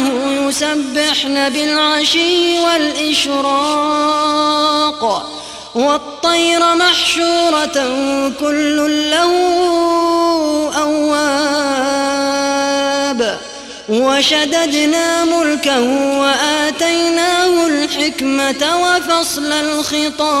معه يسبحن بالعشي والإشراق والطير محشورة كل له أواب وشددنا ملكه وآتيناه الحكمة وفصل الخطاب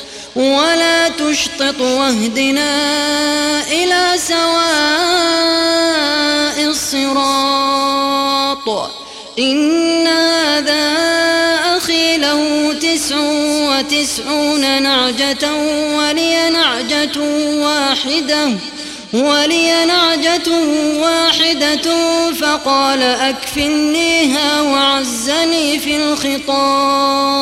ولا تشطط واهدنا إلى سواء الصراط. إن هذا أخي له تسع وتسعون نعجة ولي نعجة واحدة ولي نعجة واحدة فقال أكفلنيها وعزني في الخطاب.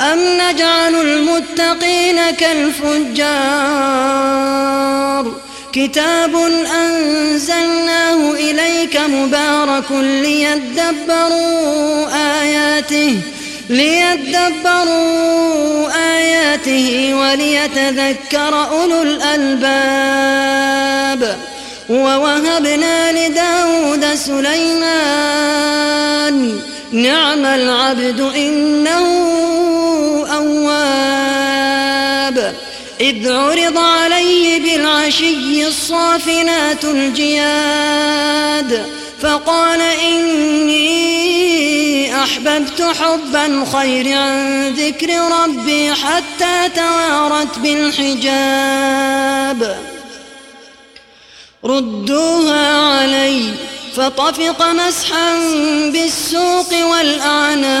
أم نجعل المتقين كالفجار؟ كتاب أنزلناه إليك مبارك ليدبروا آياته ليدبروا آياته وليتذكر أولو الألباب. ووهبنا لداود سليمان نعم العبد إنه إذ عرض عليه بالعشي الصافنات الجياد فقال إني أحببت حب الخير عن ذكر ربي حتى توارت بالحجاب. ردوها علي فطفق مسحا بالسوق والأعناق.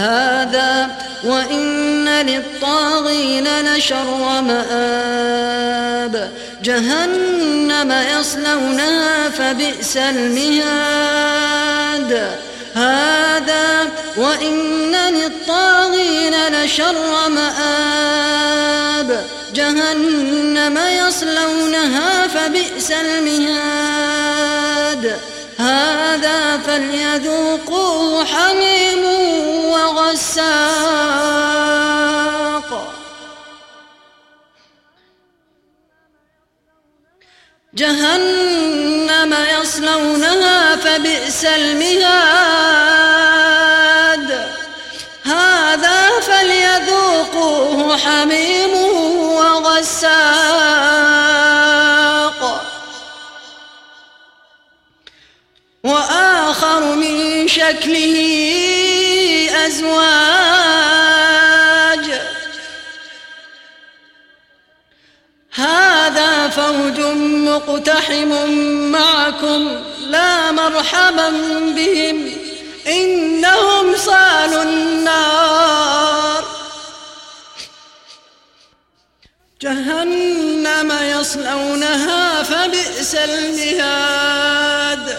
هذا وإن للطاغين لشر مآب جهنم يصلونها فبئس المهاد. هذا وإن للطاغين لشر مآب جهنم يصلونها فبئس المهاد. هذا فليذوقوه حميم وغساق. جهنم يصلونها فبئس المهاد. هذا فليذوقوه حميم وغساق. شكله أزواج. هذا فوج مقتحم معكم لا مرحبا بهم. إنهم صالوا النار. جهنم يصلونها فبئس المهاد.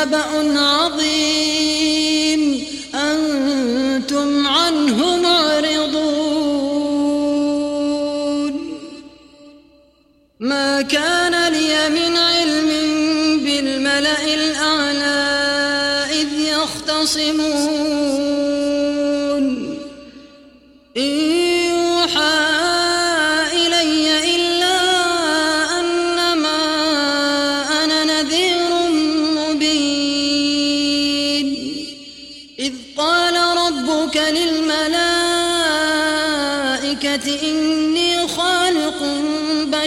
نبأ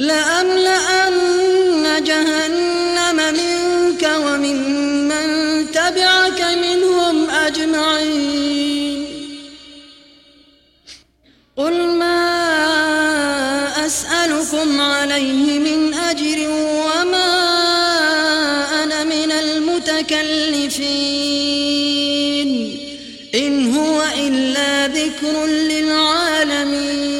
لأملأن جهنم منك ومن من تبعك منهم أجمعين. قل ما أسألكم عليه من أجر وما أنا من المتكلفين. إن هو إلا ذكر للعالمين.